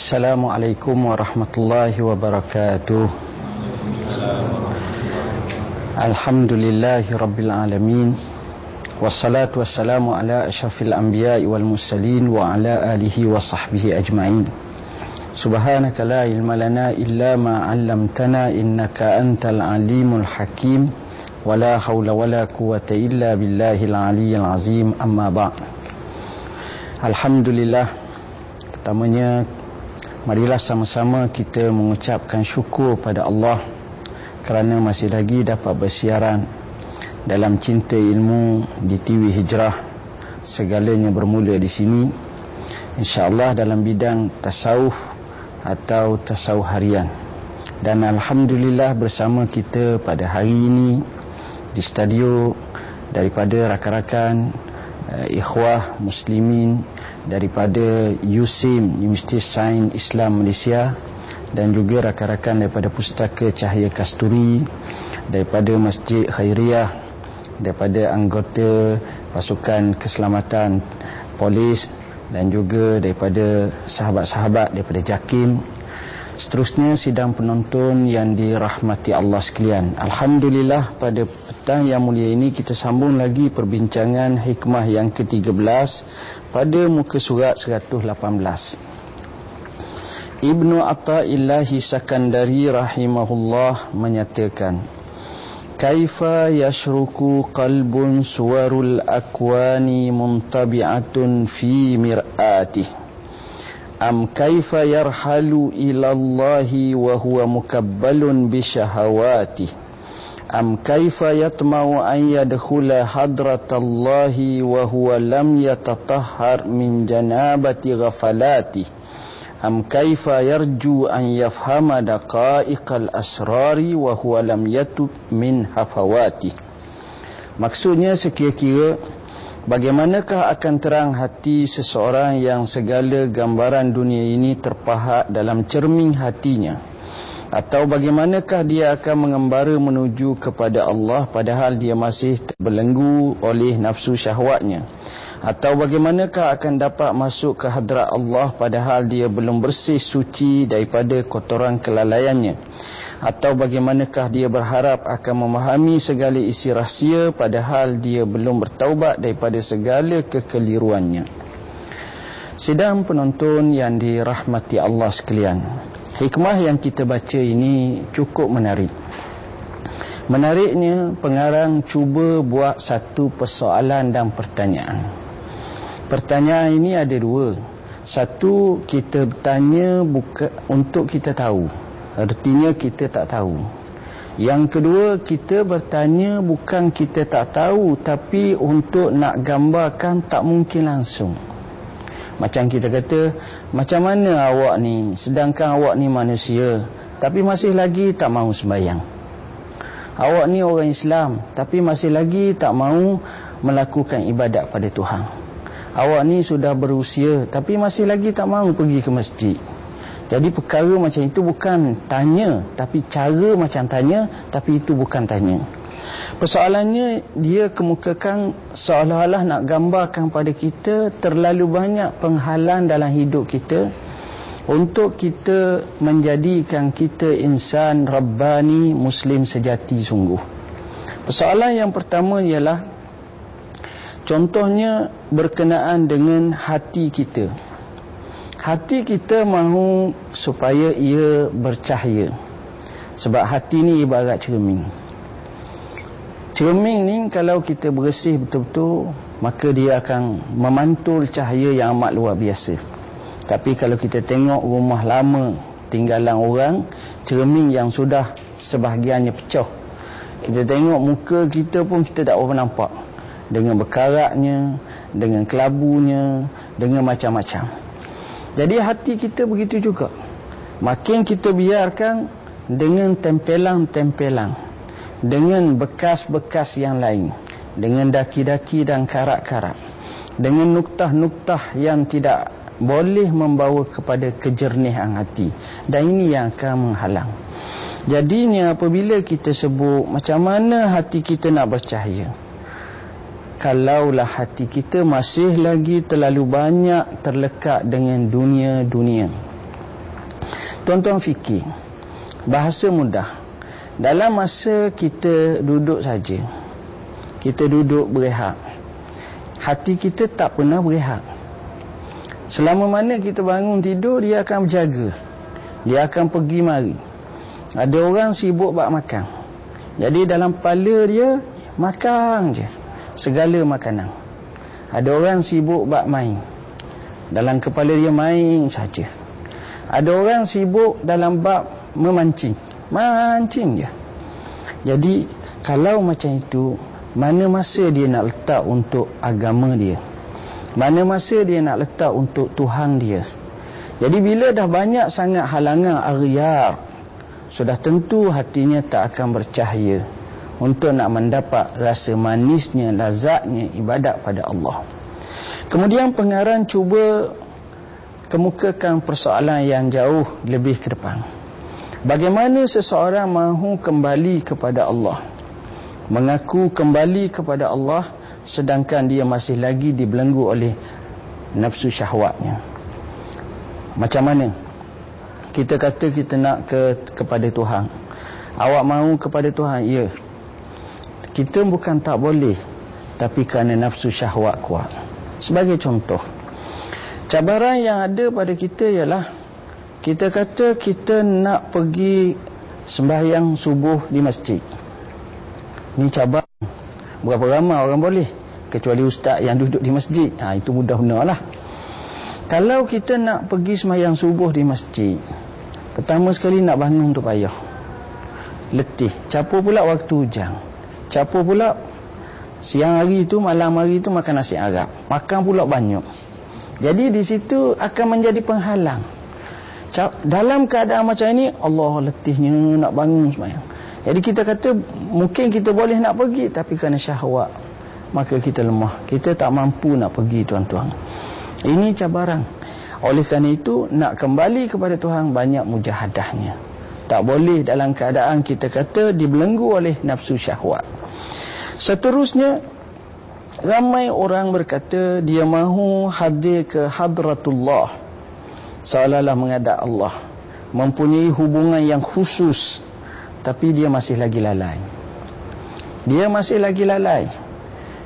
Assalamualaikum warahmatullahi wabarakatuh. Alhamdulillahi rabbil alamin. Wassalatu wassalamu ala ashrafil anbiya'i wal mursalin Wa ala alihi wa sahbihi ajma'in. Subhanaka la ilma lana illa ma 'allamtana innaka antal alimul hakim. Wala hawla wala quwwata illa billahil aliyyil azim. Amma ba' Alhamdulillah. Pertamanya marilah sama-sama kita mengucapkan syukur pada Allah kerana masih lagi dapat bersiaran dalam cinta ilmu di TV Hijrah. Segalanya bermula di sini. Insyaallah dalam bidang tasawuf atau tasawuf harian. Dan alhamdulillah bersama kita pada hari ini di studio daripada rakan-rakan ikhwah muslimin daripada USIM Universiti Sains Islam Malaysia dan juga rakan-rakan daripada Pustaka Cahaya Kasturi daripada Masjid Khairiyah daripada anggota pasukan keselamatan polis dan juga daripada sahabat-sahabat daripada JAKIM Seterusnya sidang penonton yang dirahmati Allah sekalian. Alhamdulillah pada petang yang mulia ini kita sambung lagi perbincangan hikmah yang ke-13 pada muka surat 118. Ibnu Atha'illahi Sakandari rahimahullah menyatakan Kaifa yashruku qalbun suwarul akwani muntabi'atun fi mir'atih am kaifa yarhalu ila Allahi wa huwa mukabbalun bi syahawati am kaifa yatma'u an yadkhula hadratallahi wa huwa lam yatatahhar min janabati ghafalati? Am kaifa yarju an yafhama daqa'iqal asrari wa huwa lam yatub min hafawati? Maksudnya sekira-kira Bagaimanakah akan terang hati seseorang yang segala gambaran dunia ini terpahat dalam cermin hatinya? Atau bagaimanakah dia akan mengembara menuju kepada Allah padahal dia masih terbelenggu oleh nafsu syahwatnya? Atau bagaimanakah akan dapat masuk ke hadrat Allah padahal dia belum bersih suci daripada kotoran kelalaiannya? Atau bagaimanakah dia berharap akan memahami segala isi rahsia padahal dia belum bertaubat daripada segala kekeliruannya. Sidang penonton yang dirahmati Allah sekalian. Hikmah yang kita baca ini cukup menarik. Menariknya pengarang cuba buat satu persoalan dan pertanyaan. Pertanyaan ini ada dua. Satu kita bertanya buka, untuk kita tahu Artinya kita tak tahu. Yang kedua kita bertanya bukan kita tak tahu tapi untuk nak gambarkan tak mungkin langsung. Macam kita kata, macam mana awak ni sedangkan awak ni manusia tapi masih lagi tak mahu sembahyang. Awak ni orang Islam tapi masih lagi tak mahu melakukan ibadat pada Tuhan. Awak ni sudah berusia tapi masih lagi tak mahu pergi ke masjid. Jadi perkara macam itu bukan tanya tapi cara macam tanya tapi itu bukan tanya. Persoalannya dia kemukakan seolah-olah nak gambarkan pada kita terlalu banyak penghalang dalam hidup kita untuk kita menjadikan kita insan rabbani muslim sejati sungguh. Persoalan yang pertama ialah contohnya berkenaan dengan hati kita hati kita mahu supaya ia bercahaya. Sebab hati ni ibarat cermin. Cermin ni kalau kita bersih betul-betul maka dia akan memantul cahaya yang amat luar biasa. Tapi kalau kita tengok rumah lama tinggalan orang cermin yang sudah sebahagiannya pecah. Kita tengok muka kita pun kita tak apa nampak. Dengan berkaratnya dengan kelabunya dengan macam-macam jadi hati kita begitu juga. Makin kita biarkan dengan tempelang-tempelang. Dengan bekas-bekas yang lain. Dengan daki-daki dan karak-karak. Dengan nuktah-nuktah yang tidak boleh membawa kepada kejernihan hati. Dan ini yang akan menghalang. Jadinya apabila kita sebut macam mana hati kita nak bercahaya kalaulah hati kita masih lagi terlalu banyak terlekat dengan dunia-dunia. Tuan-tuan fikir Bahasa mudah. Dalam masa kita duduk saja Kita duduk berehat Hati kita tak pernah berehat. Selama mana kita bangun tidur Dia akan berjaga. Dia akan pergi mari. Ada orang sibuk bak makan. Jadi dalam kepala dia Makan je Segala makanan Ada orang sibuk bak main Dalam kepala dia main saja ada orang sibuk dalam bab memancing. Mancing je. Jadi kalau macam itu, mana masa dia nak letak untuk agama dia? Mana masa dia nak letak untuk Tuhan dia? Jadi bila dah banyak sangat halangan ariyar, sudah tentu hatinya tak akan bercahaya untuk nak mendapat rasa manisnya, lazatnya ibadat pada Allah. Kemudian pengarang cuba kemukakan persoalan yang jauh lebih ke depan. Bagaimana seseorang mahu kembali kepada Allah? Mengaku kembali kepada Allah sedangkan dia masih lagi dibelenggu oleh nafsu syahwatnya. Macam mana? Kita kata kita nak ke kepada Tuhan. Awak mahu kepada Tuhan? Ya. Kita bukan tak boleh tapi kerana nafsu syahwat kuat. Sebagai contoh, Cabaran yang ada pada kita ialah kita kata kita nak pergi sembahyang subuh di masjid. Ini cabaran. Berapa ramai orang boleh? Kecuali ustaz yang duduk di masjid. Ha, itu mudah benar lah. Kalau kita nak pergi sembahyang subuh di masjid. Pertama sekali nak bangun tu payah. Letih. Capur pula waktu hujan. Capur pula siang hari tu, malam hari tu makan nasi Arab. Makan pula banyak. Jadi di situ akan menjadi penghalang. Dalam keadaan macam ini Allah letihnya nak bangun semayang. Jadi kita kata mungkin kita boleh nak pergi tapi kerana syahwat maka kita lemah. Kita tak mampu nak pergi tuan-tuan. Ini cabaran. Oleh kerana itu nak kembali kepada Tuhan banyak mujahadahnya. Tak boleh dalam keadaan kita kata dibelenggu oleh nafsu syahwat. Seterusnya Ramai orang berkata dia mahu hadir ke hadratullah seolah-olah menghadap Allah. Mempunyai hubungan yang khusus tapi dia masih lagi lalai. Dia masih lagi lalai.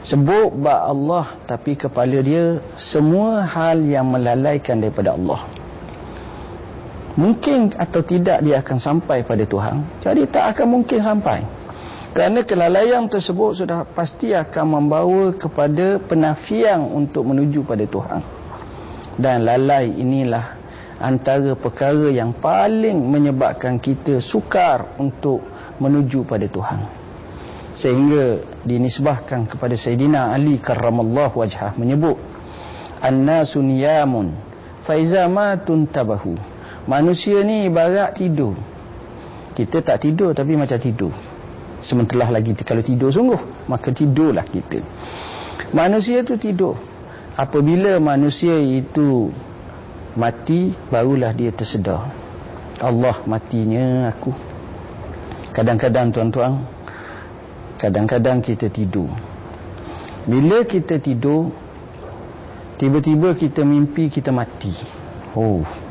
Sebut bak Allah tapi kepala dia semua hal yang melalaikan daripada Allah. Mungkin atau tidak dia akan sampai pada Tuhan. Jadi tak akan mungkin sampai. Kerana kelalaian tersebut sudah pasti akan membawa kepada penafian untuk menuju pada Tuhan. Dan lalai inilah antara perkara yang paling menyebabkan kita sukar untuk menuju pada Tuhan. Sehingga dinisbahkan kepada Sayyidina Ali karramallahu wajhah menyebut An-nasu niyamun faiza matun tabahu Manusia ni ibarat tidur. Kita tak tidur tapi macam tidur. Sementara lagi kalau tidur sungguh maka tidurlah kita. Manusia itu tidur. Apabila manusia itu mati barulah dia tersedar. Allah matinya aku. Kadang-kadang tuan-tuan kadang-kadang kita tidur. Bila kita tidur tiba-tiba kita mimpi kita mati. Oh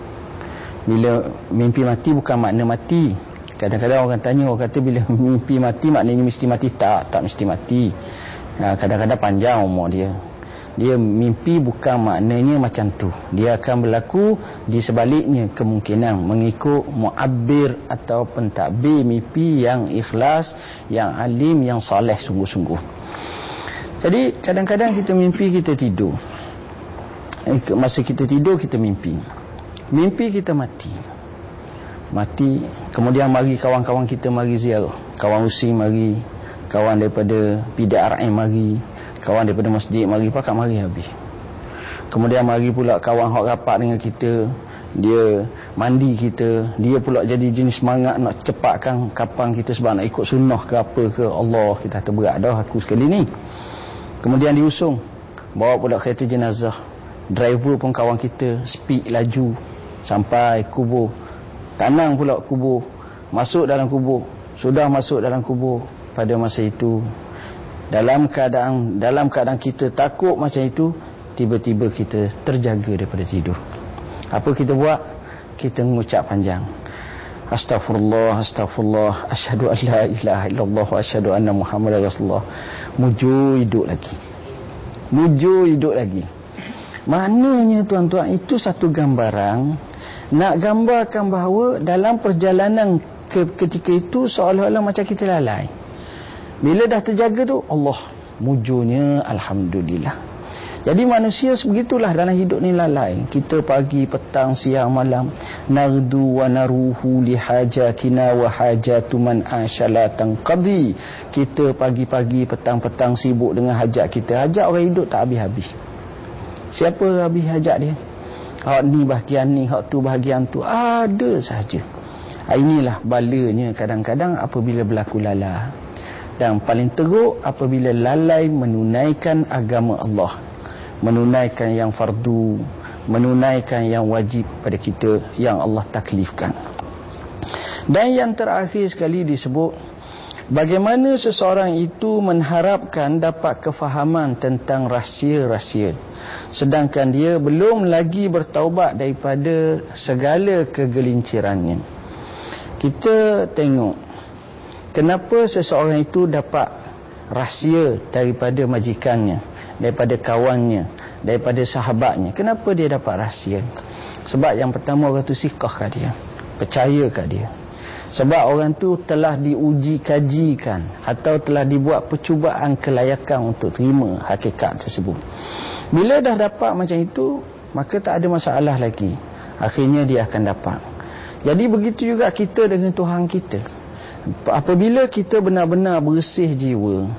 bila mimpi mati bukan makna mati Kadang-kadang orang tanya orang kata bila mimpi mati maknanya mesti mati tak, tak mesti mati. Ha, kadang-kadang panjang umur dia. Dia mimpi bukan maknanya macam tu. Dia akan berlaku di sebaliknya kemungkinan mengikut muabbir atau pentadbir mimpi yang ikhlas, yang alim, yang soleh sungguh-sungguh. Jadi kadang-kadang kita mimpi kita tidur. Eh, masa kita tidur kita mimpi. Mimpi kita mati. Mati kemudian mari kawan-kawan kita mari ziarah. Kawan usi mari kawan daripada PDRM mari kawan daripada masjid mari pakat mari habis. Kemudian mari pula kawan hok rapat dengan kita. Dia mandi kita. Dia pula jadi jenis semangat nak cepatkan kapang kita sebab nak ikut sunnah ke apa ke. Allah kita terberat dah aku sekali ni. Kemudian diusung. Bawa pula kereta jenazah driver pun kawan kita speed laju sampai kubur. Tanang pula kubur. Masuk dalam kubur. Sudah masuk dalam kubur Pada masa itu. Dalam keadaan Dalam keadaan kita takut macam itu Tiba-tiba kita terjaga daripada tidur. Apa kita buat? Kita mengucap panjang. Astaghfirullah, astaghfirullah, asyhadu an la ilaha illallah asyhadu anna Muhammadar Rasulullah. Muju hidup lagi. Muju hidup lagi. Maknanya tuan-tuan itu satu gambaran nak gambarkan bahawa dalam perjalanan ke ketika itu seolah-olah macam kita lalai. Bila dah terjaga tu Allah mujunya alhamdulillah. Jadi manusia sebegitulah dalam hidup ni lalai. Kita pagi, petang, siang, malam. Nardu wa naruhu li hajatina wa hajatu man asyalatan qadi. Kita pagi-pagi, petang-petang sibuk dengan hajat kita. Hajat orang hidup tak habis-habis. Siapa habis hajat dia? Hak ni bahagian ni, hak tu bahagian tu. Ada sahaja. Ah, inilah balanya kadang-kadang apabila berlaku lala. Dan paling teruk apabila lalai menunaikan agama Allah menunaikan yang fardu menunaikan yang wajib pada kita yang Allah taklifkan dan yang terakhir sekali disebut bagaimana seseorang itu mengharapkan dapat kefahaman tentang rahsia-rahsia? Sedangkan dia belum lagi bertaubat daripada segala kegelincirannya. Kita tengok kenapa seseorang itu dapat rahsia daripada majikannya daripada kawannya daripada sahabatnya? Kenapa dia dapat rahsia? Sebab yang pertama orang tu sikah kat dia percaya kat dia sebab orang tu telah diuji kajikan atau telah dibuat percubaan kelayakan untuk terima hakikat tersebut. Bila dah dapat macam itu maka tak ada masalah lagi. Akhirnya dia akan dapat. Jadi begitu juga kita dengan Tuhan kita. Apabila kita benar-benar bersih jiwa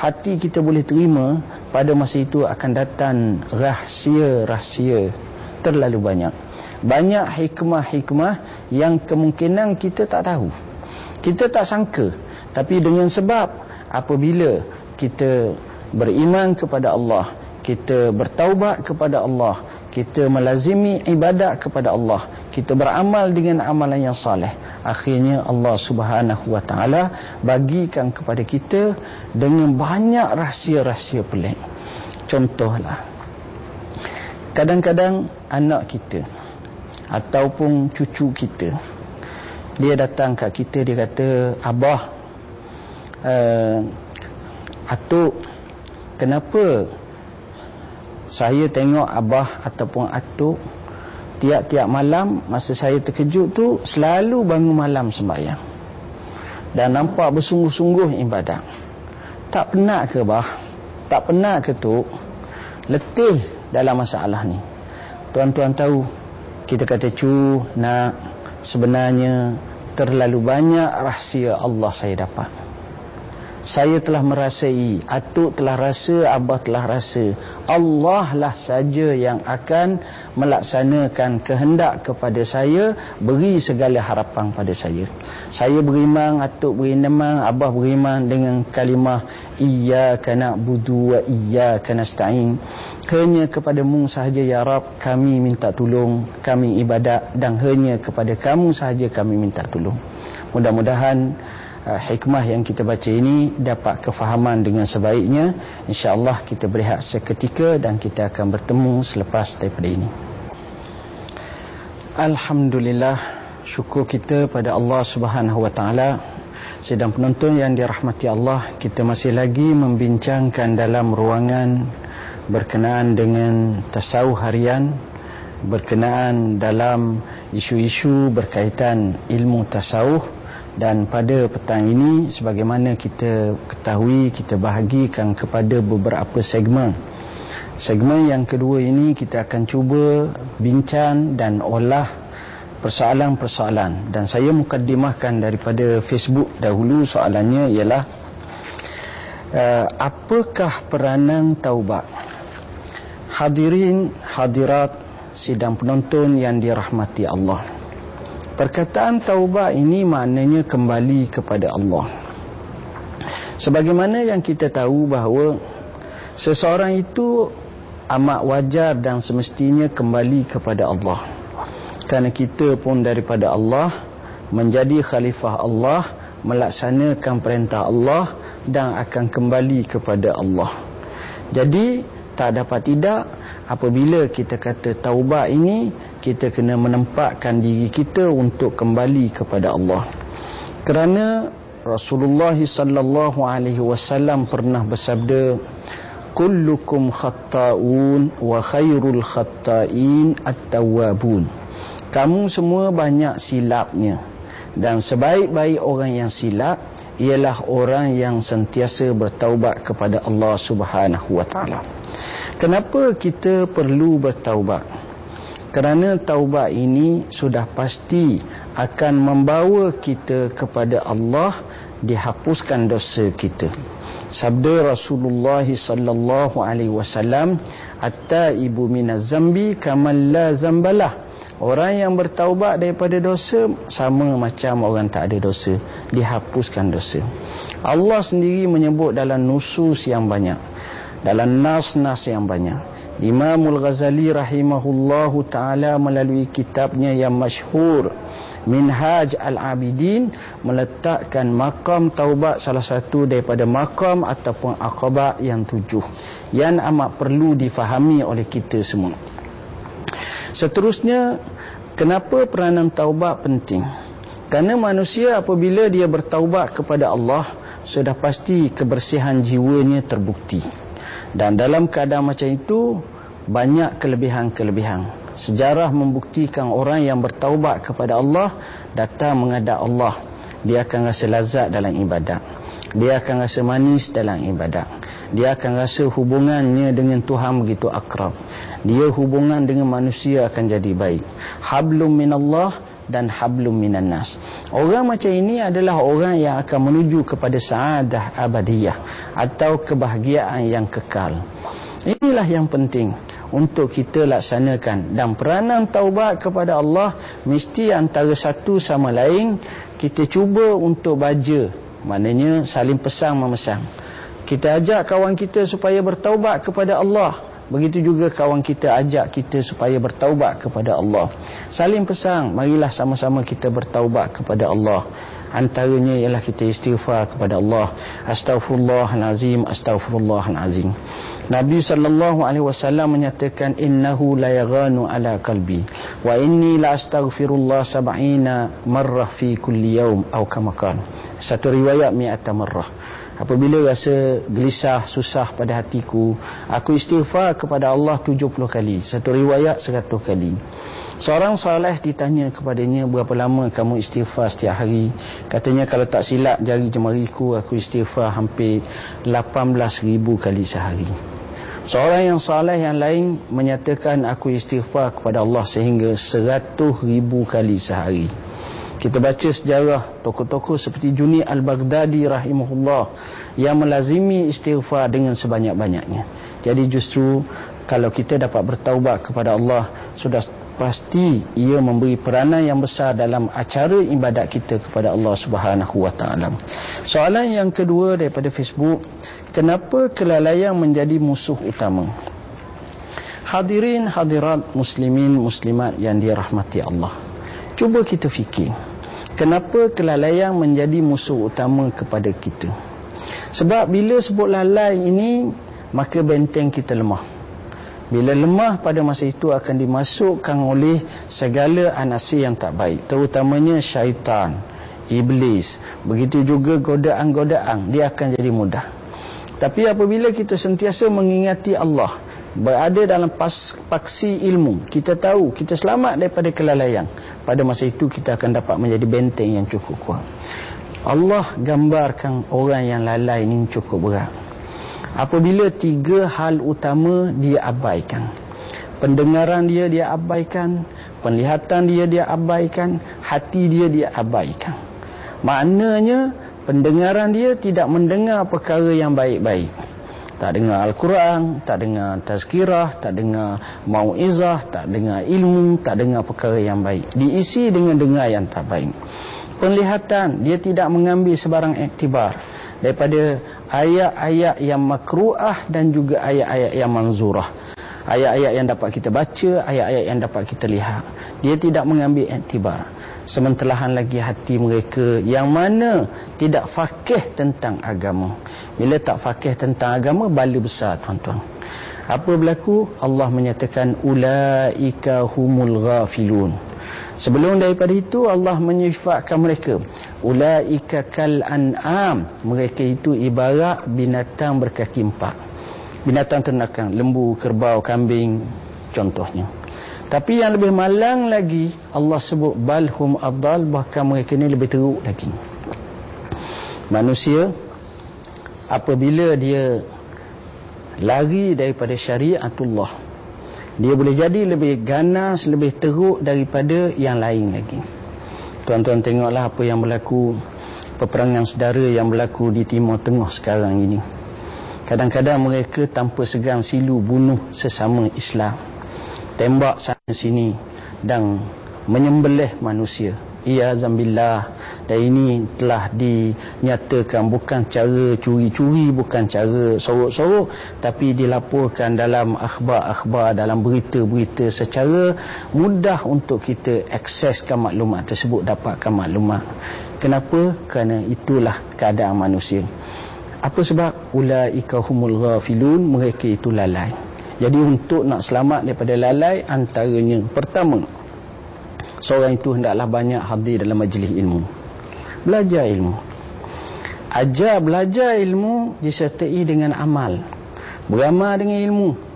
hati kita boleh terima pada masa itu akan datang rahsia-rahsia terlalu banyak banyak hikmah-hikmah yang kemungkinan kita tak tahu. Kita tak sangka. Tapi dengan sebab apabila kita beriman kepada Allah kita bertaubat kepada Allah kita melazimi ibadat kepada Allah kita beramal dengan amalan yang saleh akhirnya Allah Subhanahu wa taala bagikan kepada kita dengan banyak rahsia-rahsia pelik. Contohlah kadang-kadang anak kita ataupun cucu kita. Dia datang kat kita dia kata abah uh, atuk kenapa saya tengok abah ataupun atuk tiap-tiap malam masa saya terkejut tu selalu bangun malam sembahyang? Dan nampak bersungguh-sungguh ibadat. Tak pernah ke bah tak pernah ke tu letih dalam masalah ni. Tuan-tuan tahu kita kata cu nak sebenarnya terlalu banyak rahsia Allah saya dapat saya telah merasai atuk telah rasa abah telah rasa. Allah lah saja yang akan melaksanakan kehendak kepada saya beri segala harapan pada saya. Saya beriman atuk beriman abah beriman dengan kalimah iyyaka na'budu wa iyyaka nasta'in. Hanya kepadamu sahaja ya rab kami minta tolong kami ibadat. Dan hanya kepada kamu sahaja kami minta tolong. Mudah-mudahan hikmah yang kita baca ini dapat kefahaman dengan sebaiknya. Insyaallah kita berehat seketika dan kita akan bertemu selepas daripada ini. Alhamdulillah syukur kita pada Allah Subhanahu wa taala. Sedang penonton yang dirahmati Allah kita masih lagi membincangkan dalam ruangan berkenaan dengan tasawuf harian berkenaan dalam isu-isu berkaitan ilmu tasawuf dan pada petang ini sebagaimana kita ketahui kita bahagikan kepada beberapa segmen. Segmen yang kedua ini kita akan cuba bincang dan olah persoalan-persoalan. Dan saya mukaddimahkan daripada Facebook dahulu soalannya ialah uh, apakah peranan taubat? Hadirin hadirat sidang penonton yang dirahmati Allah Perkataan taubat ini maknanya kembali kepada Allah. Sebagaimana yang kita tahu bahawa seseorang itu amat wajar dan semestinya kembali kepada Allah. Kerana kita pun daripada Allah menjadi khalifah Allah, melaksanakan perintah Allah dan akan kembali kepada Allah. Jadi tak dapat tidak apabila kita kata taubat ini kita kena menempatkan diri kita untuk kembali kepada Allah. Kerana Rasulullah sallallahu alaihi wasallam pernah bersabda kullukum khatta'un wa khairul khatta'in at-tawwabun. Kamu semua banyak silapnya. Dan sebaik-baik orang yang silap ialah orang yang sentiasa bertaubat kepada Allah Subhanahu wa taala Kenapa kita perlu bertaubat? Kerana taubat ini sudah pasti akan membawa kita kepada Allah dihapuskan dosa kita. Sabda Rasulullah sallallahu alaihi wasallam, "At-taibu minaz zambi kamal la zambalah." Orang yang bertaubat daripada dosa sama macam orang tak ada dosa, dihapuskan dosa. Allah sendiri menyebut dalam nusus yang banyak dalam nas-nas yang banyak. Imamul Ghazali rahimahullahu taala melalui kitabnya yang masyhur Minhaj Al-Abidin meletakkan makam taubat salah satu daripada makam ataupun aqabah yang tujuh yang amat perlu difahami oleh kita semua. Seterusnya, kenapa peranan taubat penting? Kerana manusia apabila dia bertaubat kepada Allah, sudah pasti kebersihan jiwanya terbukti. Dan dalam keadaan macam itu banyak kelebihan-kelebihan. Sejarah membuktikan orang yang bertaubat kepada Allah datang menghadap Allah. Dia akan rasa lazat dalam ibadat. Dia akan rasa manis dalam ibadat. Dia akan rasa hubungannya dengan Tuhan begitu akrab. Dia hubungan dengan manusia akan jadi baik. Hablum minallah dan hablum minan nas. Orang macam ini adalah orang yang akan menuju kepada saadah abadiyah atau kebahagiaan yang kekal. Inilah yang penting untuk kita laksanakan dan peranan taubat kepada Allah mesti antara satu sama lain kita cuba untuk baca maknanya saling pesan memesan kita ajak kawan kita supaya bertaubat kepada Allah Begitu juga kawan kita ajak kita supaya bertaubat kepada Allah. Saling pesan, marilah sama-sama kita bertaubat kepada Allah. Antaranya ialah kita istighfar kepada Allah. Astaghfirullahalazim, astaghfirullahalazim. Nabi sallallahu alaihi wasallam menyatakan innahu la yaghanu ala qalbi wa inni la astaghfirullah sab'ina marrah fi kulli yawm atau kama Satu riwayat mi'ata marrah. Apabila rasa gelisah, susah pada hatiku, aku istighfar kepada Allah 70 kali. Satu riwayat 100 kali. Seorang salih ditanya kepadanya berapa lama kamu istighfar setiap hari. Katanya kalau tak silap jari jemariku aku istighfar hampir 18,000 kali sehari. Seorang yang salih yang lain menyatakan aku istighfar kepada Allah sehingga 100,000 kali sehari. Kita baca sejarah tokoh-tokoh seperti Juni Al-Baghdadi rahimahullah yang melazimi istighfar dengan sebanyak-banyaknya. Jadi justru kalau kita dapat bertaubat kepada Allah sudah pasti ia memberi peranan yang besar dalam acara ibadat kita kepada Allah Subhanahu wa taala. Soalan yang kedua daripada Facebook, kenapa kelalaian menjadi musuh utama? Hadirin hadirat muslimin muslimat yang dirahmati Allah. Cuba kita fikir kenapa kelalaian menjadi musuh utama kepada kita? Sebab bila sebut lalai ini maka benteng kita lemah. Bila lemah pada masa itu akan dimasukkan oleh segala anasi yang tak baik terutamanya syaitan iblis. Begitu juga godaan-godaan dia akan jadi mudah. Tapi apabila kita sentiasa mengingati Allah berada dalam pas, paksi ilmu. Kita tahu kita selamat daripada kelalaian. Pada masa itu kita akan dapat menjadi benteng yang cukup kuat. Allah gambarkan orang yang lalai ini cukup berat. Apabila tiga hal utama dia abaikan. Pendengaran dia dia abaikan. Penglihatan dia dia abaikan. Hati dia dia abaikan. Maknanya pendengaran dia tidak mendengar perkara yang baik-baik tak dengar Al-Quran, tak dengar tazkirah, tak dengar mau'izah, tak dengar ilmu, tak dengar perkara yang baik. Diisi dengan dengar yang tak baik. Penglihatan, dia tidak mengambil sebarang iktibar daripada ayat-ayat yang makruah dan juga ayat-ayat yang manzurah. Ayat-ayat yang dapat kita baca, ayat-ayat yang dapat kita lihat. Dia tidak mengambil iktibar sementelahan lagi hati mereka yang mana tidak fakih tentang agama. Bila tak fakih tentang agama bala besar tuan-tuan. Apa berlaku? Allah menyatakan ulaika humul ghafilun. Sebelum daripada itu Allah menyifatkan mereka. Ulaika kal an'am. Mereka itu ibarat binatang berkaki empat. Binatang ternakan lembu kerbau kambing contohnya tapi yang lebih malang lagi Allah sebut balhum adal bahkan mereka ini lebih teruk lagi. Manusia apabila dia lari daripada syariatullah dia boleh jadi lebih ganas lebih teruk daripada yang lain lagi. Tuan-tuan tengoklah apa yang berlaku peperangan sedara yang berlaku di timur tengah sekarang ini. Kadang-kadang mereka tanpa segan silu bunuh sesama Islam tembak sana sini dan menyembelih manusia. Ia zambillah. Dan ini telah dinyatakan bukan cara curi-curi bukan cara sorok-sorok tapi dilaporkan dalam akhbar-akhbar dalam berita-berita secara mudah untuk kita akseskan maklumat tersebut dapatkan maklumat. Kenapa? Kerana itulah keadaan manusia. Apa sebab? Ulaika humul ghafilun mereka itu lalai jadi untuk nak selamat daripada lalai antaranya pertama seorang itu hendaklah banyak hadir dalam majlis ilmu. Belajar ilmu. Ajar belajar ilmu disertai dengan amal. Beramal dengan ilmu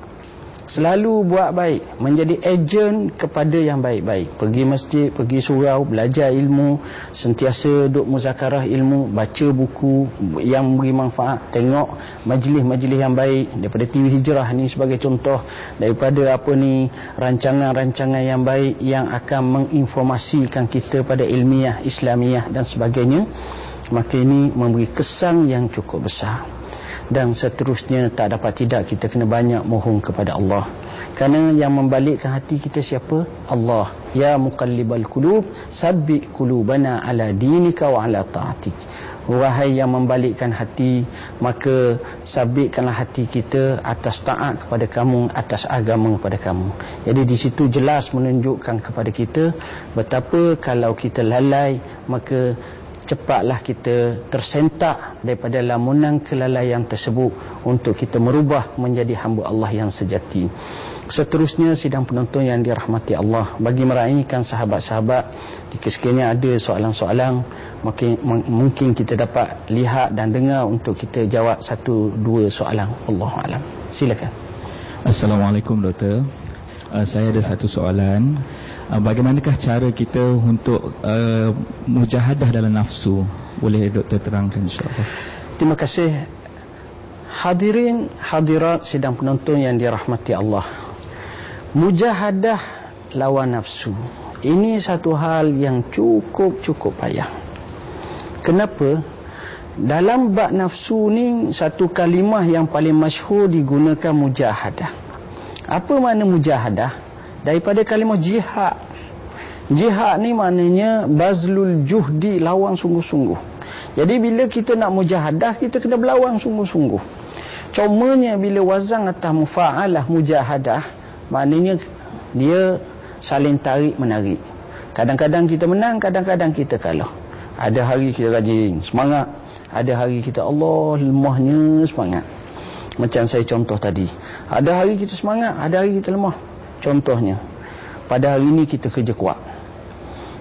selalu buat baik menjadi ejen kepada yang baik-baik. Pergi masjid pergi surau belajar ilmu sentiasa duduk muzakarah ilmu baca buku yang beri manfaat tengok majlis-majlis yang baik daripada TV Hijrah ni sebagai contoh daripada apa ni rancangan-rancangan yang baik yang akan menginformasikan kita pada ilmiah Islamiah dan sebagainya. Maka ini memberi kesan yang cukup besar dan seterusnya tak dapat tidak kita kena banyak mohon kepada Allah. Kerana yang membalikkan hati kita siapa? Allah. Ya muqallibal qulub sabbit qulubana ala dinika wa ala ta'atik. Wahai yang membalikkan hati maka sabitkanlah hati kita atas taat kepada kamu atas agama kepada kamu. Jadi di situ jelas menunjukkan kepada kita betapa kalau kita lalai maka cepatlah kita tersentak daripada lamunan kelalaian tersebut untuk kita merubah menjadi hamba Allah yang sejati. Seterusnya sidang penonton yang dirahmati Allah bagi meraihkan sahabat-sahabat jika sekiranya ada soalan-soalan mungkin, kita dapat lihat dan dengar untuk kita jawab satu dua soalan Allah alam. Silakan. Assalamualaikum doktor. Uh, saya ada satu soalan. Uh, bagaimanakah cara kita untuk uh, mujahadah dalam nafsu? Boleh doktor terangkan insyaallah. Terima kasih. Hadirin hadirat sidang penonton yang dirahmati Allah. Mujahadah lawan nafsu. Ini satu hal yang cukup cukup payah. Kenapa? Dalam bab nafsu ni satu kalimah yang paling masyhur digunakan mujahadah. Apa makna mujahadah daripada kalimah jihad. Jihad ni maknanya bazlul juhdi lawan sungguh-sungguh. Jadi bila kita nak mujahadah kita kena berlawan sungguh-sungguh. Comanya bila wazan atas mufa'alah mujahadah maknanya dia saling tarik menarik. Kadang-kadang kita menang kadang-kadang kita kalah. Ada hari kita rajin semangat ada hari kita Allah lemahnya semangat. Macam saya contoh tadi. Ada hari kita semangat ada hari kita lemah Contohnya, pada hari ini kita kerja kuat.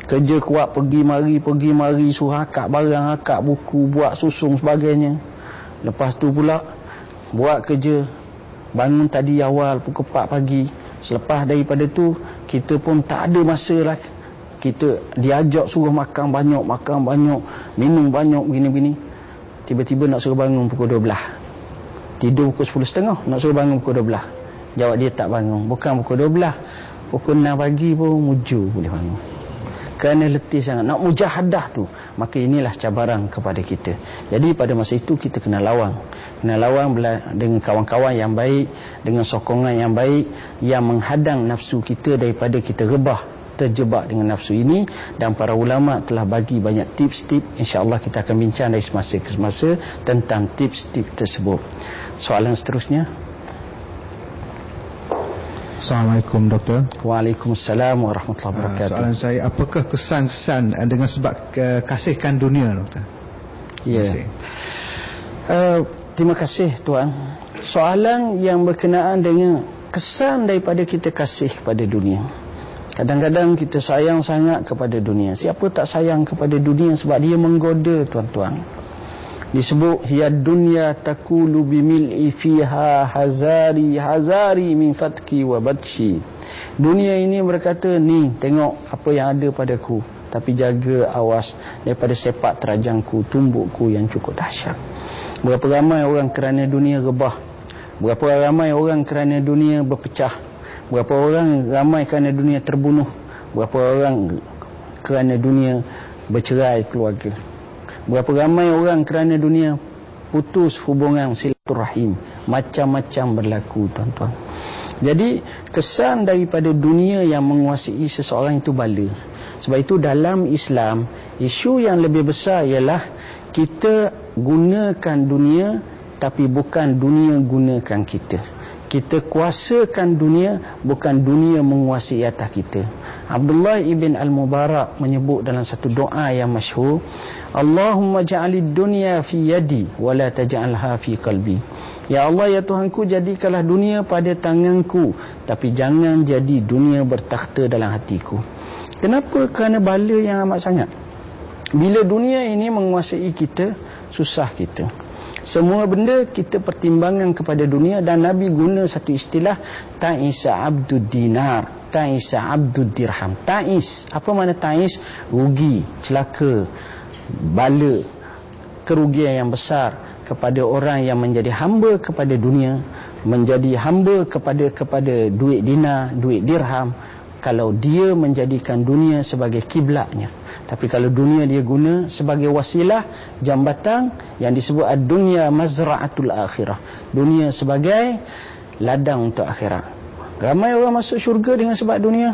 Kerja kuat pergi mari, pergi mari, suruh akak barang, akak buku, buat susung sebagainya. Lepas tu pula, buat kerja, bangun tadi awal pukul 4 pagi. Selepas daripada tu, kita pun tak ada masa lah. Kita diajak suruh makan banyak, makan banyak, minum banyak, begini-begini. Tiba-tiba nak suruh bangun pukul 12. Tidur pukul 10.30, nak suruh bangun pukul 12. Jawab dia tak bangun. Bukan pukul 12. Pukul 6 pagi pun muju boleh bangun. Kerana letih sangat. Nak mujahadah tu. Maka inilah cabaran kepada kita. Jadi pada masa itu kita kena lawan. Kena lawan dengan kawan-kawan yang baik. Dengan sokongan yang baik. Yang menghadang nafsu kita daripada kita rebah terjebak dengan nafsu ini dan para ulama telah bagi banyak tips-tips insya-Allah kita akan bincang dari semasa ke semasa tentang tips-tips tersebut. Soalan seterusnya Assalamualaikum doktor. Waalaikumsalam warahmatullahi ah, wabarakatuh. soalan saya apakah kesan-kesan eh, dengan sebab kasihkan dunia doktor? Ya. Yeah. Uh, terima kasih tuan. soalan yang berkenaan dengan kesan daripada kita kasih kepada dunia. Kadang-kadang kita sayang sangat kepada dunia. Siapa tak sayang kepada dunia sebab dia menggoda tuan-tuan. Disebut hiya dunya takulu bimil'i fiha hazari hazari min fatki wa batshi. Dunia ini berkata ni tengok apa yang ada padaku tapi jaga awas daripada sepak terajangku tumbukku yang cukup dahsyat. Berapa ramai orang kerana dunia rebah. Berapa ramai orang kerana dunia berpecah. Berapa orang ramai kerana dunia terbunuh. Berapa orang kerana dunia bercerai keluarga. Berapa ramai orang kerana dunia putus hubungan silaturahim. Macam-macam berlaku tuan-tuan. Jadi kesan daripada dunia yang menguasai seseorang itu bala. Sebab itu dalam Islam isu yang lebih besar ialah kita gunakan dunia tapi bukan dunia gunakan kita kita kuasakan dunia bukan dunia menguasai atas kita Abdullah ibn al-Mubarak menyebut dalam satu doa yang masyhur Allahumma ja'alid dunya fi yadi wa la taj'alha fi qalbi Ya Allah ya Tuhanku jadikanlah dunia pada tanganku tapi jangan jadi dunia bertakhta dalam hatiku Kenapa? Kerana bala yang amat sangat bila dunia ini menguasai kita, susah kita. Semua benda kita pertimbangan kepada dunia dan Nabi guna satu istilah ta'isa abdud dinar, ta'isa abdud dirham. Ta'is, apa mana ta'is? Rugi, celaka, bala, kerugian yang besar kepada orang yang menjadi hamba kepada dunia, menjadi hamba kepada kepada duit dinar, duit dirham kalau dia menjadikan dunia sebagai kiblatnya. Tapi kalau dunia dia guna sebagai wasilah jambatan yang disebut ad-dunya mazra'atul akhirah. Dunia sebagai ladang untuk akhirat. Ramai orang masuk syurga dengan sebab dunia.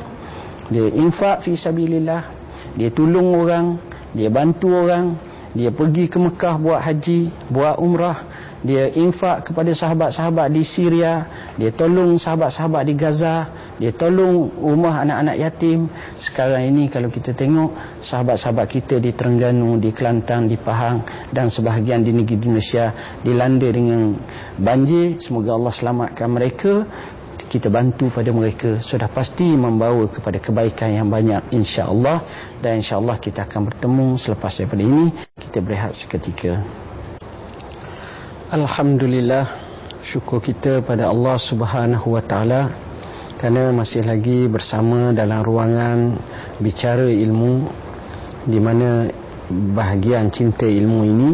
Dia infak fi sabilillah. Dia tolong orang dia bantu orang dia pergi ke Mekah buat haji buat umrah dia infak kepada sahabat-sahabat di Syria dia tolong sahabat-sahabat di Gaza dia tolong rumah anak-anak yatim. Sekarang ini kalau kita tengok sahabat-sahabat kita di Terengganu di Kelantan di Pahang dan sebahagian di negeri Indonesia dilanda dengan banjir. Semoga Allah selamatkan mereka. Kita bantu pada mereka. Sudah pasti membawa kepada kebaikan yang banyak insya-Allah. Dan insya-Allah kita akan bertemu selepas daripada ini. Kita berehat seketika Alhamdulillah syukur kita pada Allah Subhanahu wa taala kerana masih lagi bersama dalam ruangan bicara ilmu di mana bahagian cinta ilmu ini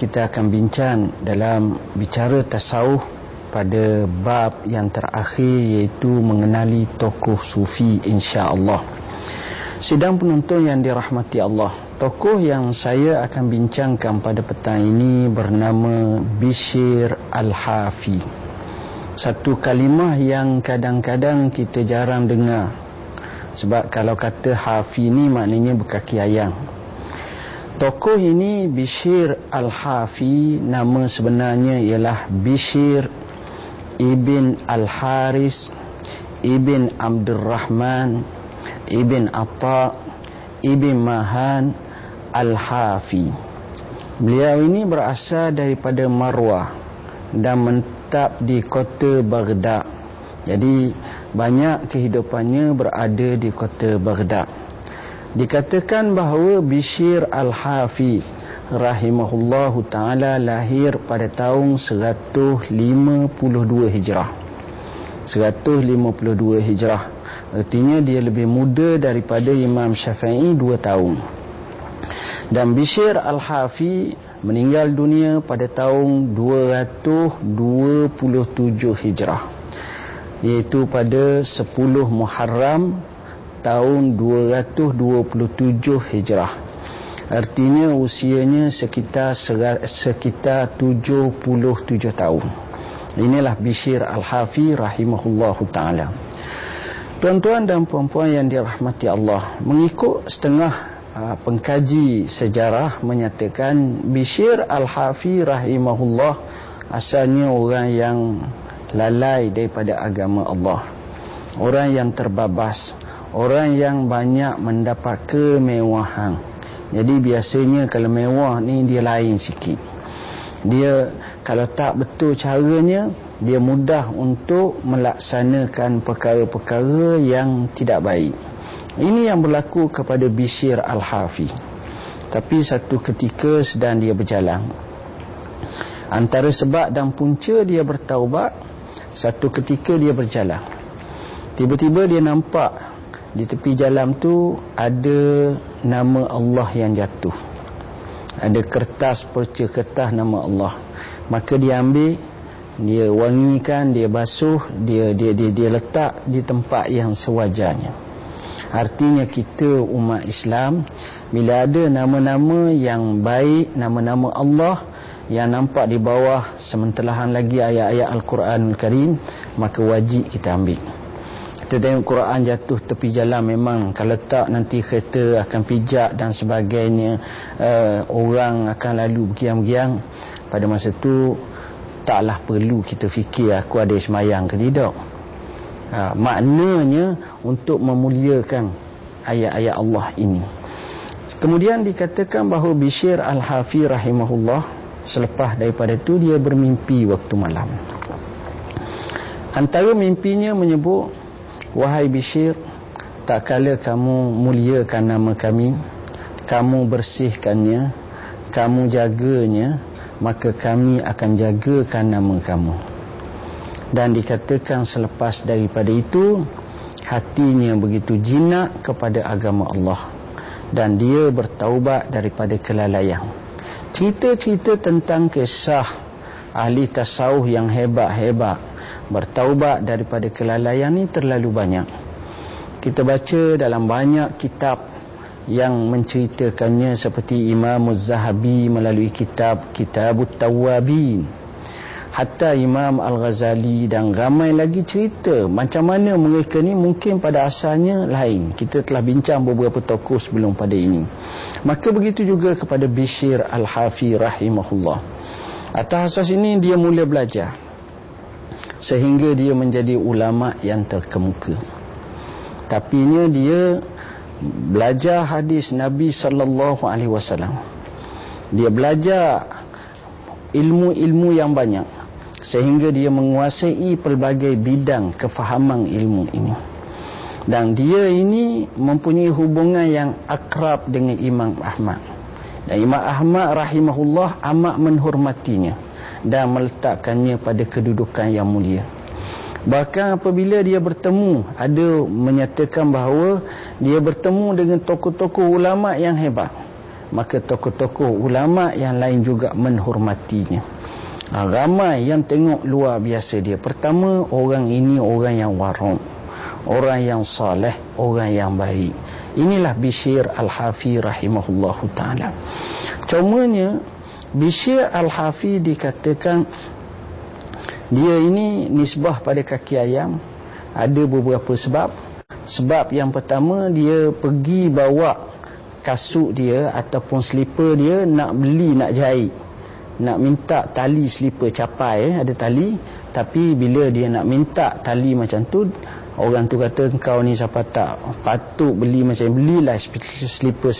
kita akan bincang dalam bicara tasawuf pada bab yang terakhir iaitu mengenali tokoh sufi insya-Allah. Sidang penonton yang dirahmati Allah, Tokoh yang saya akan bincangkan pada petang ini bernama Bishir Al-Hafi. Satu kalimah yang kadang-kadang kita jarang dengar. Sebab kalau kata Hafi ni maknanya berkaki ayam. Tokoh ini Bishir Al-Hafi nama sebenarnya ialah Bishir Ibn Al-Haris Ibn Abdul Rahman Ibn Atta' Ibn Mahan Al-Hafi. Beliau ini berasal daripada Marwah Dan mentap di kota Baghdad. Jadi banyak kehidupannya berada di kota Baghdad. Dikatakan bahawa Bishir Al-Hafi Rahimahullahu ta'ala lahir pada tahun 152 Hijrah. 152 Hijrah. Artinya dia lebih muda daripada Imam Syafi'i 2 tahun dan Bishir Al-Hafi meninggal dunia pada tahun 227 Hijrah iaitu pada 10 Muharram tahun 227 Hijrah. Artinya usianya sekitar sekitar 77 tahun. Inilah Bishir Al-Hafi rahimahullahu taala. Tuan-tuan dan puan-puan yang dirahmati Allah mengikut setengah Ah, pengkaji sejarah menyatakan Bishir Al-Hafi rahimahullah asalnya orang yang lalai daripada agama Allah. Orang yang terbabas, orang yang banyak mendapat kemewahan. Jadi biasanya kalau mewah ni dia lain sikit. Dia kalau tak betul caranya dia mudah untuk melaksanakan perkara-perkara yang tidak baik ini yang berlaku kepada Bishir Al-Hafi. Tapi satu ketika sedang dia berjalan. Antara sebab dan punca dia bertaubat satu ketika dia berjalan. Tiba-tiba dia nampak di tepi jalan tu ada nama Allah yang jatuh. Ada kertas perca kertas nama Allah. Maka dia ambil dia wangikan dia basuh dia dia dia, dia letak di tempat yang sewajarnya Artinya kita umat Islam bila ada nama-nama yang baik, nama-nama Allah yang nampak di bawah sementelahan lagi ayat-ayat Al-Quran Al-Karim, maka wajib kita ambil. Kita tengok Quran jatuh tepi jalan memang kalau tak nanti kereta akan pijak dan sebagainya uh, orang akan lalu bergiang-giang pada masa tu taklah perlu kita fikir aku ada semayang ke tidak ha, maknanya untuk memuliakan ayat-ayat Allah ini. Kemudian dikatakan bahawa Bishir Al-Hafi rahimahullah selepas daripada itu dia bermimpi waktu malam. Antara mimpinya menyebut wahai Bishir tak kala kamu muliakan nama kami kamu bersihkannya kamu jaganya maka kami akan jagakan nama kamu dan dikatakan selepas daripada itu hatinya begitu jinak kepada agama Allah. Dan dia bertaubat daripada kelalaian. Cerita-cerita tentang kisah ahli tasawuf yang hebat-hebat bertaubat daripada kelalaian ni terlalu banyak. Kita baca dalam banyak kitab yang menceritakannya seperti Imam Az-Zahabi melalui kitab Kitabut Tawabin Hatta Imam Al-Ghazali dan ramai lagi cerita macam mana mereka ni mungkin pada asalnya lain. Kita telah bincang beberapa tokoh sebelum pada ini. Maka begitu juga kepada Bishir Al-Hafi rahimahullah. Atas asas ini dia mula belajar. Sehingga dia menjadi ulama yang terkemuka. Tapi ini dia belajar hadis Nabi sallallahu alaihi wasallam. Dia belajar ilmu-ilmu yang banyak sehingga dia menguasai pelbagai bidang kefahaman ilmu ini. Dan dia ini mempunyai hubungan yang akrab dengan Imam Ahmad. Dan Imam Ahmad rahimahullah amat menghormatinya dan meletakkannya pada kedudukan yang mulia. Bahkan apabila dia bertemu ada menyatakan bahawa dia bertemu dengan tokoh-tokoh ulama yang hebat. Maka tokoh-tokoh ulama yang lain juga menghormatinya ha, ramai yang tengok luar biasa dia. Pertama orang ini orang yang warung orang yang saleh orang yang baik. Inilah Bishir Al-Hafi rahimahullah ta'ala. Cumanya Bishir Al-Hafi dikatakan dia ini nisbah pada kaki ayam. Ada beberapa sebab. Sebab yang pertama dia pergi bawa kasut dia ataupun slipper dia nak beli nak jahit nak minta tali slipper capai eh, ada tali tapi bila dia nak minta tali macam tu orang tu kata kau ni siapa tak? Patut beli macam belilah slipper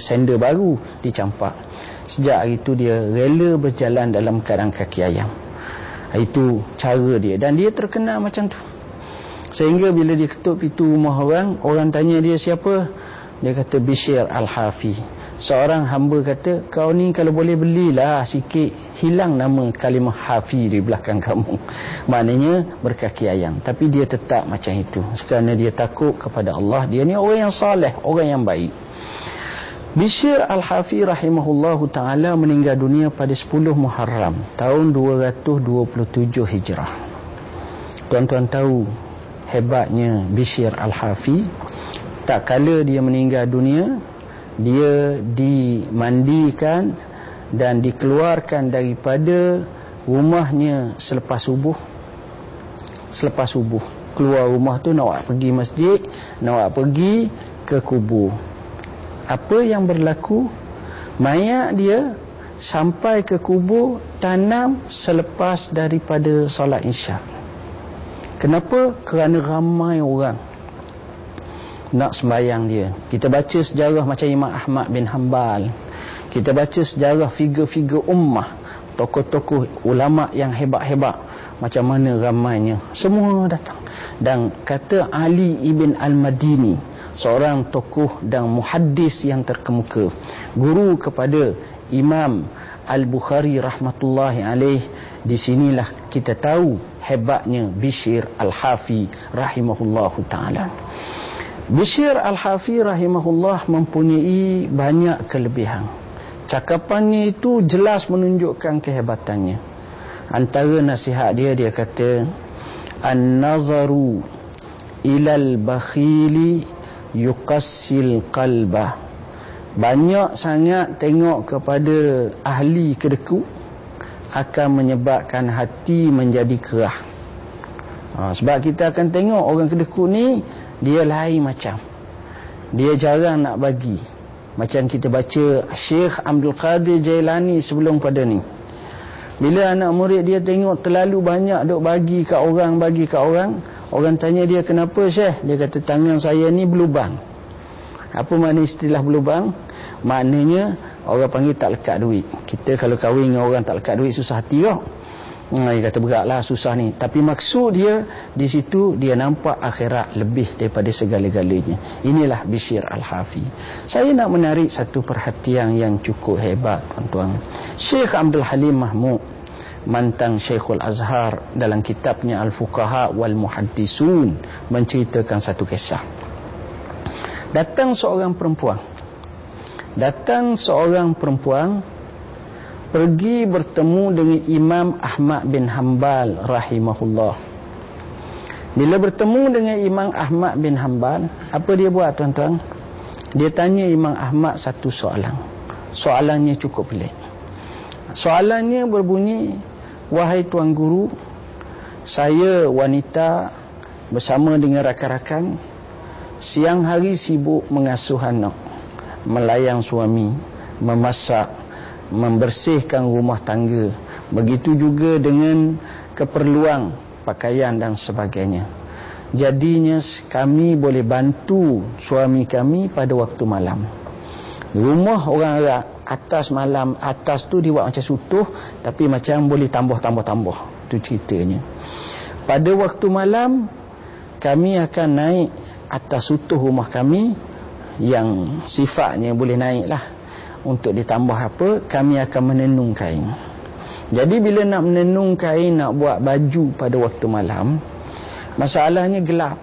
sandal baru dicampak. Sejak hari tu dia rela berjalan dalam keadaan kaki ayam. Itu cara dia dan dia terkenal macam tu. Sehingga bila dia ketuk pintu rumah orang orang tanya dia siapa? Dia kata Bishir Al-Hafi seorang hamba kata kau ni kalau boleh belilah sikit hilang nama kalimah hafi di belakang kamu. Maknanya berkaki ayam. Tapi dia tetap macam itu. Kerana dia takut kepada Allah. Dia ni orang yang saleh orang yang baik. Bishir Al-Hafi rahimahullahu ta'ala meninggal dunia pada 10 Muharram tahun 227 Hijrah. Tuan-tuan tahu hebatnya Bishir Al-Hafi tak kala dia meninggal dunia dia dimandikan dan dikeluarkan daripada rumahnya selepas subuh. Selepas subuh. Keluar rumah tu nak pergi masjid nak pergi ke kubur. Apa yang berlaku? Mayat dia sampai ke kubur tanam selepas daripada solat isyak. Kenapa? Kerana ramai orang nak sembahyang dia. Kita baca sejarah macam Imam Ahmad bin Hanbal. Kita baca sejarah figur-figur ummah, tokoh-tokoh ulama yang hebat-hebat. macam mana ramainya semua datang dan kata Ali ibn Al-Madini seorang tokoh dan muhaddis yang terkemuka guru kepada Imam Al-Bukhari rahmatullahi alaih di sinilah kita tahu hebatnya Bishir Al-Hafi rahimahullahu taala Bishir Al-Hafi rahimahullah mempunyai banyak kelebihan. Cakapannya itu jelas menunjukkan kehebatannya. Antara nasihat dia dia kata an-nazaru ilal bakhili yuqassil qalbah. Banyak sangat tengok kepada ahli kedeku akan menyebabkan hati menjadi kerah. Ha, sebab kita akan tengok orang kedeku ni dia lain macam dia jarang nak bagi macam kita baca Syekh Abdul Qadir Jailani sebelum pada ni bila anak murid dia tengok terlalu banyak duk bagi kat orang bagi kat orang Orang tanya dia kenapa Syekh? Dia kata tangan saya ni berlubang. Apa makna istilah berlubang? Maknanya orang panggil tak lekat duit. Kita kalau kahwin dengan orang tak lekat duit susah hati kau. Hmm, dia kata beratlah susah ni. Tapi maksud dia di situ dia nampak akhirat lebih daripada segala-galanya. Inilah Bishir Al-Hafi. Saya nak menarik satu perhatian yang cukup hebat tuan-tuan. Syekh Abdul Halim Mahmud mantan Syekhul Azhar dalam kitabnya Al-Fuqaha wal Muhaddisun menceritakan satu kisah. Datang seorang perempuan. Datang seorang perempuan pergi bertemu dengan Imam Ahmad bin Hanbal rahimahullah. Bila bertemu dengan Imam Ahmad bin Hanbal, apa dia buat tuan-tuan? Dia tanya Imam Ahmad satu soalan. Soalannya cukup pelik. Soalannya berbunyi, Wahai Tuan Guru, saya wanita bersama dengan rakan-rakan siang hari sibuk mengasuh anak, melayang suami, memasak, membersihkan rumah tangga. Begitu juga dengan keperluan pakaian dan sebagainya. Jadinya kami boleh bantu suami kami pada waktu malam. Rumah orang atas malam atas tu dibuat macam sutuh tapi macam boleh tambah-tambah-tambah tu ceritanya pada waktu malam kami akan naik atas sutuh rumah kami yang sifatnya boleh naik lah untuk ditambah apa kami akan menenung kain. Jadi bila nak menenung kain nak buat baju pada waktu malam masalahnya gelap.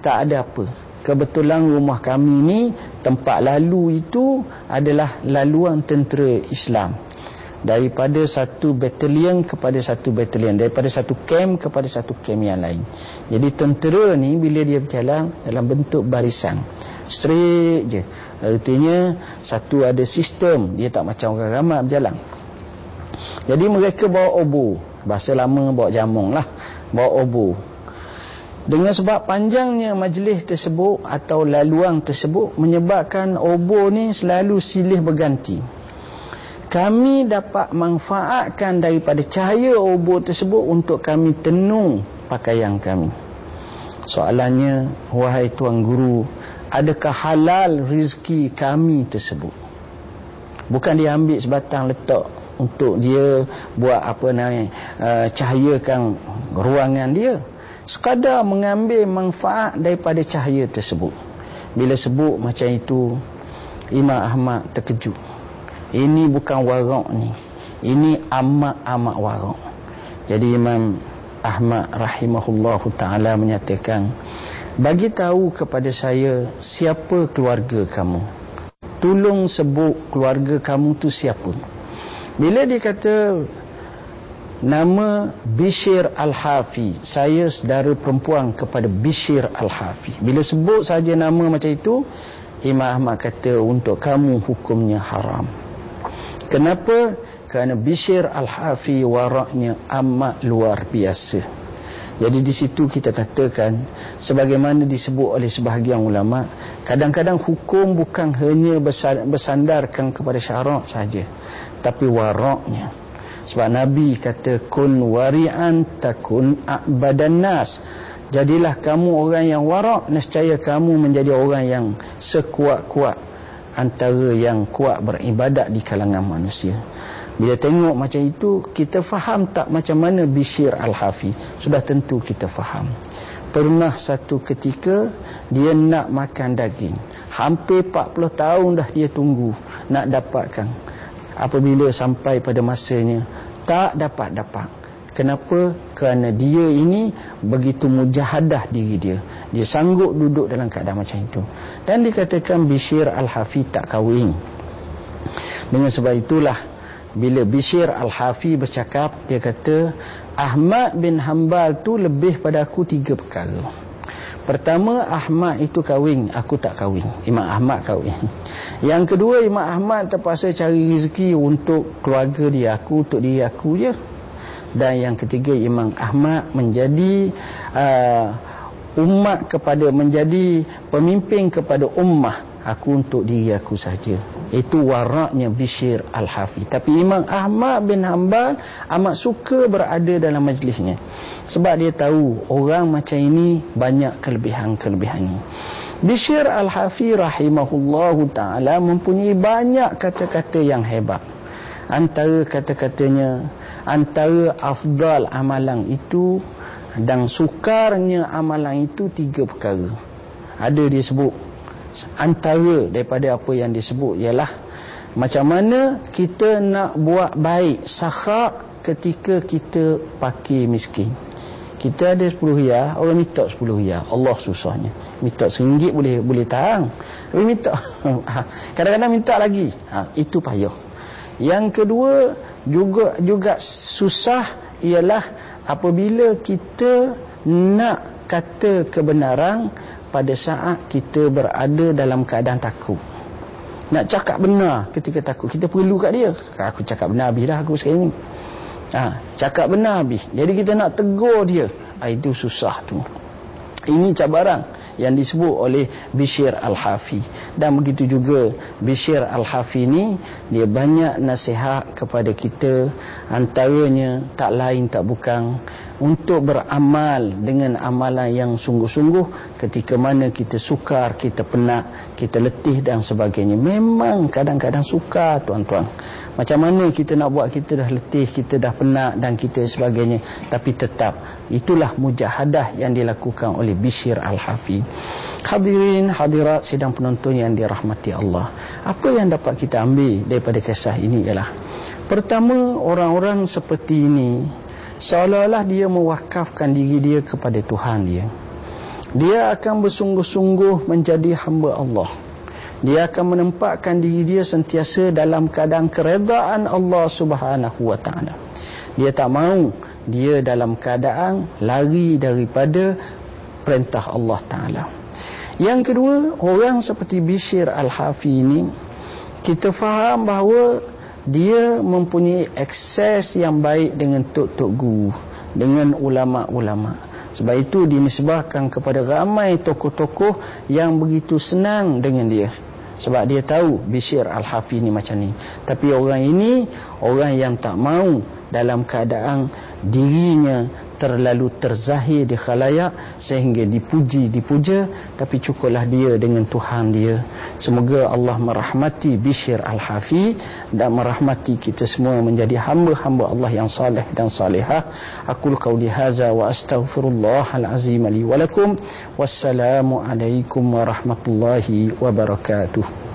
Tak ada apa. Kebetulan rumah kami ni tempat lalu itu adalah laluan tentera Islam. Daripada satu batalion kepada satu batalion daripada satu camp kepada satu camp yang lain. Jadi tentera ni bila dia berjalan dalam bentuk barisan straight je. Artinya satu ada sistem. Dia tak macam orang ramai berjalan. Jadi mereka bawa obo bahasa lama bawa jamong lah. Bawa obo dengan sebab panjangnya majlis tersebut atau laluan tersebut menyebabkan obor ni selalu silih berganti. Kami dapat manfaatkan daripada cahaya obor tersebut untuk kami tenung pakaian kami. Soalannya, wahai tuan guru, adakah halal rezeki kami tersebut? Bukan dia ambil sebatang letak untuk dia buat apa namanya uh, cahayakan ruangan dia. Sekadar mengambil manfaat daripada cahaya tersebut. Bila sebut macam itu Imam Ahmad terkejut. Ini bukan warak ni. Ini amat-amat warak jadi Imam Ahmad rahimahullah ta'ala menyatakan bagi tahu kepada saya siapa keluarga kamu? Tolong sebut keluarga kamu tu siapa. Bila dia kata nama Bishir Al-Hafi. Saya saudara perempuan kepada Bishir Al-Hafi. Bila sebut saja nama macam itu Imam Ahmad kata untuk kamu hukumnya haram. Kenapa? kerana Bishir Al-Hafi waraknya amat luar biasa jadi di situ kita katakan sebagaimana disebut oleh sebahagian ulama kadang-kadang hukum bukan hanya bersandarkan kepada syarak saja tapi waraknya sebab Nabi kata kun wari'an takun a'badan nas. Jadilah kamu orang yang warak, nescaya kamu menjadi orang yang sekuat-kuat antara yang kuat beribadat di kalangan manusia. Bila tengok macam itu, kita faham tak macam mana Bishir Al-Hafi? Sudah tentu kita faham. Pernah satu ketika dia nak makan daging. Hampir 40 tahun dah dia tunggu nak dapatkan. Apabila sampai pada masanya, tak dapat-dapat. Kenapa? Kerana dia ini begitu mujahadah diri dia. Dia sanggup duduk dalam keadaan macam itu. Dan dikatakan Bishir Al-Hafi tak kahwin. Dengan sebab itulah bila Bishir Al-Hafi bercakap dia kata Ahmad bin Hanbal tu lebih pada aku tiga perkara. Pertama Ahmad itu kahwin aku tak kahwin. Imam Ahmad kahwin. Yang kedua Imam Ahmad terpaksa cari rezeki untuk keluarga dia aku untuk diri aku je. Dan yang ketiga Imam Ahmad menjadi uh, umat kepada menjadi pemimpin kepada ummah aku untuk diri aku saja. Itu waraknya Bishir Al-Hafi tapi Imam Ahmad bin Hanbal amat suka berada dalam majlisnya. Sebab dia tahu orang macam ini banyak kelebihan-kelebihannya Bishir Al-Hafi rahimahullahu ta'ala mempunyai banyak kata-kata yang hebat. Antara kata-katanya antara afdal amalan itu dan sukarnya amalan itu tiga perkara. Ada disebut antara daripada apa yang disebut ialah macam mana kita nak buat baik sahak ketika kita pakai miskin. Kita ada 10 riyal orang minta 10 riyal. Allah susahnya. Minta RM1 boleh boleh tahan tapi minta. Kadang-kadang minta lagi. Ha, itu payah. Yang kedua juga juga susah ialah apabila kita nak kata kebenaran pada saat kita berada dalam keadaan takut. Nak cakap benar ketika takut. Kita perlu kat dia. Aku cakap benar habis dah aku sekarang ni. Ha, cakap benar habis. Jadi kita nak tegur dia. Ha, itu susah tu. Ini cabaran yang disebut oleh Bishir Al-Hafi. Dan begitu juga Bishir Al-Hafi ni dia banyak nasihat kepada kita. Antaranya tak lain tak bukan untuk beramal dengan amalan yang sungguh-sungguh ketika mana kita sukar, kita penat, kita letih dan sebagainya. Memang kadang-kadang sukar tuan-tuan. Macam mana kita nak buat kita dah letih, kita dah penat dan kita sebagainya. Tapi tetap itulah mujahadah yang dilakukan oleh Bishir Al-Hafi. Hadirin, hadirat sidang penonton yang dirahmati Allah. Apa yang dapat kita ambil daripada kisah ini ialah pertama orang-orang seperti ini seolah-olah dia mewakafkan diri dia kepada Tuhan dia. Dia akan bersungguh-sungguh menjadi hamba Allah. Dia akan menempatkan diri dia sentiasa dalam keadaan keredaan Allah subhanahu wa ta'ala. Dia tak mahu dia dalam keadaan lari daripada perintah Allah ta'ala. Yang kedua orang seperti Bishir Al-Hafi ini kita faham bahawa dia mempunyai akses yang baik dengan tok-tok guru dengan ulama-ulama. Sebab itu dinisbahkan kepada ramai tokoh-tokoh yang begitu senang dengan dia. Sebab dia tahu Bishir Al-Hafi ni macam ni. Tapi orang ini orang yang tak mau dalam keadaan dirinya terlalu terzahir di khalayak sehingga dipuji dipuja tapi cukuplah dia dengan Tuhan dia. Semoga Allah merahmati Bishir Al-Hafi dan merahmati kita semua menjadi hamba-hamba Allah yang saleh dan salihah aku qauli haza wa astaghfirullahalazim li wa lakum. Wassalamu alaikum warahmatullahi wabarakatuh